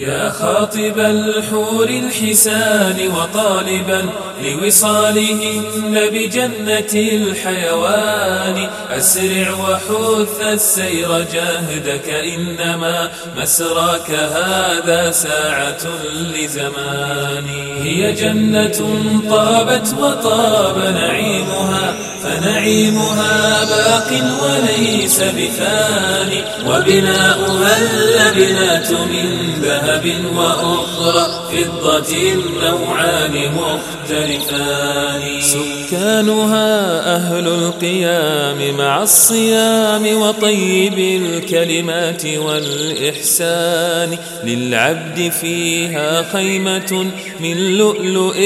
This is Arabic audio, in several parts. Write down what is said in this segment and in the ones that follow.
يا خاطب الحور الحسان وطالبا لوصالهن بجنة الحيوان. أسرع وحث السير جاهدك إنما مسراك هذا ساعة لزمان. هي جنة طابت وطاب نعيمها فنعيمها باق وليس بفاني وبناؤها اللبنات من ذهب وأخرى فضة نوعان مختلفان. سكانها أهل القيام مع الصيام وطيب الكلمات والإحسان. للعبد فيها خيمة من لؤلؤ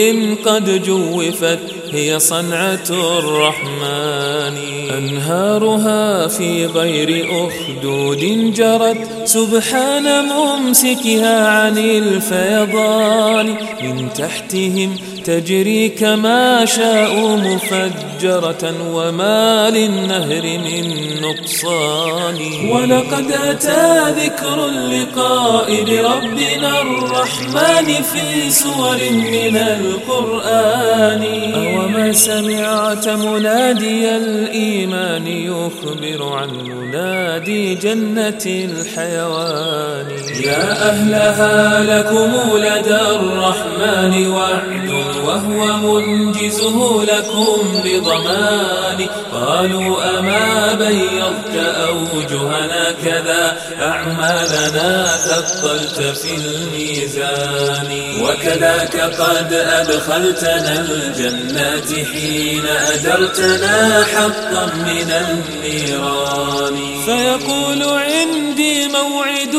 قد جوفت هي صنعة الرحمن. أنهارها في غير أخدود جرت. سبحان ممسكها عن الفيضان. من تحتهم تجري كما شاءوا مفجرة وما للنهر من نقصان. ولقد أتى ذكر اللقاء بربنا الرحمن في سور من القرآن. أوما سمعت منادي الإيمان يخبر عن منادي جنة الحيوان. يا أهلها لكم لدى الرحمن وعد وهو منجزه لكم بضمان. قالوا أما بيضت أوجهنا كذا. أعمالنا ثقلت في الميزان. وكذاك قد أدخلتنا الجنات حين أجرتنا حقا من النيران. فيقول عندي موعد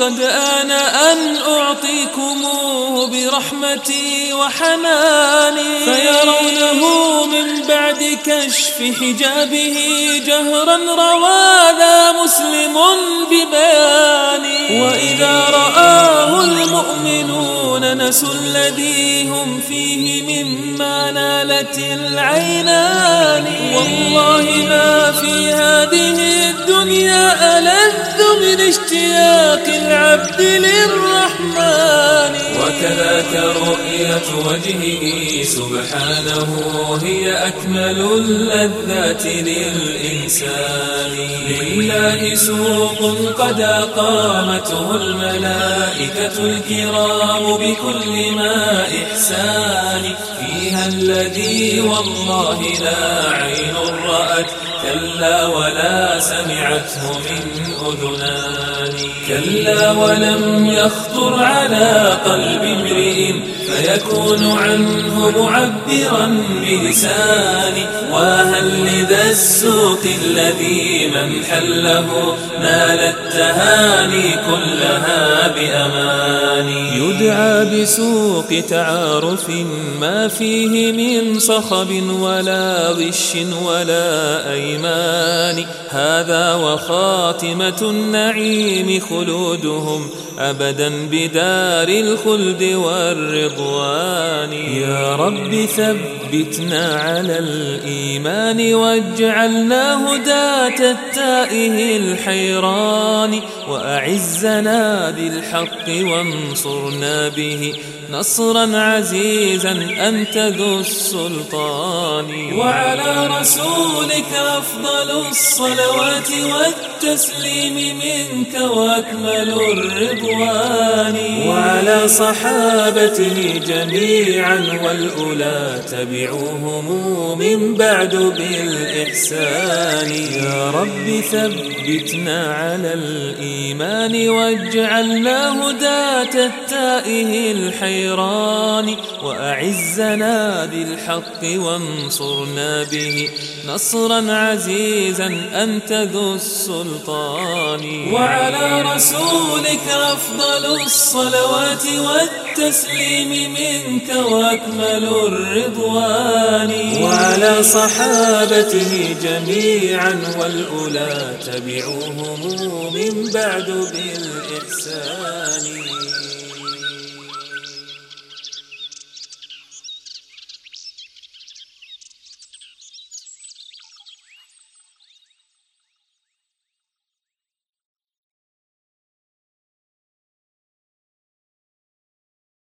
قد آن أن أعطيكموه برحمتي وحناني فيرونه من بعد كشف حجابه جهرا روى مسلم ببياني وإذا رآه المؤمنون نسوا الذي هم فيه مما نالت العينان. والله ما في هذه الدنيا ألذ من اشتياق العبد للرحمن. رؤية وجهه سبحانه هي أكمل اللذات للإنسان. لله سوق قد أقامته الملائكة الكرام بكل ما إحسان. فيها الذي والله لا عين رأت. كلا ولا سمعته من أذنان. كلا ولم يخطر على قلب امرئ فيكون عنه معبرا بلساني وهل لذا السوق الذي من حله نال التهاني كلها بأماني؟ يدعى بسوق تعارف ما فيه من صخب ولا غش ولا أيمان هذا وخاتمة النعيم خلودهم أبدا بدار الخلد والرضوان. يا رب ثبتنا على الإيمان واجعلنا هداة التائه الحيران. وأعزنا بالحق وانصرنا به. نصرا عزيزا أنت ذو السلطان. وعلى رسولك أفضل الصلوات والتسليم منك وأكمل وعلى صحابته جميعا والأولى تبعوهم من بعد بالإحسان. يا رب ثبتنا على الإيمان واجعلنا هداة التائه الحيران. وأعزنا بالحق وانصرنا به. نصرا عزيزا أنت ذو السلطان. وعلى رسولك أفضل الصلوات والتسليم منك وأكمل الرضوان. وعلى صحابته جميعا والأولى تبعوهم من بعد بالإحسان.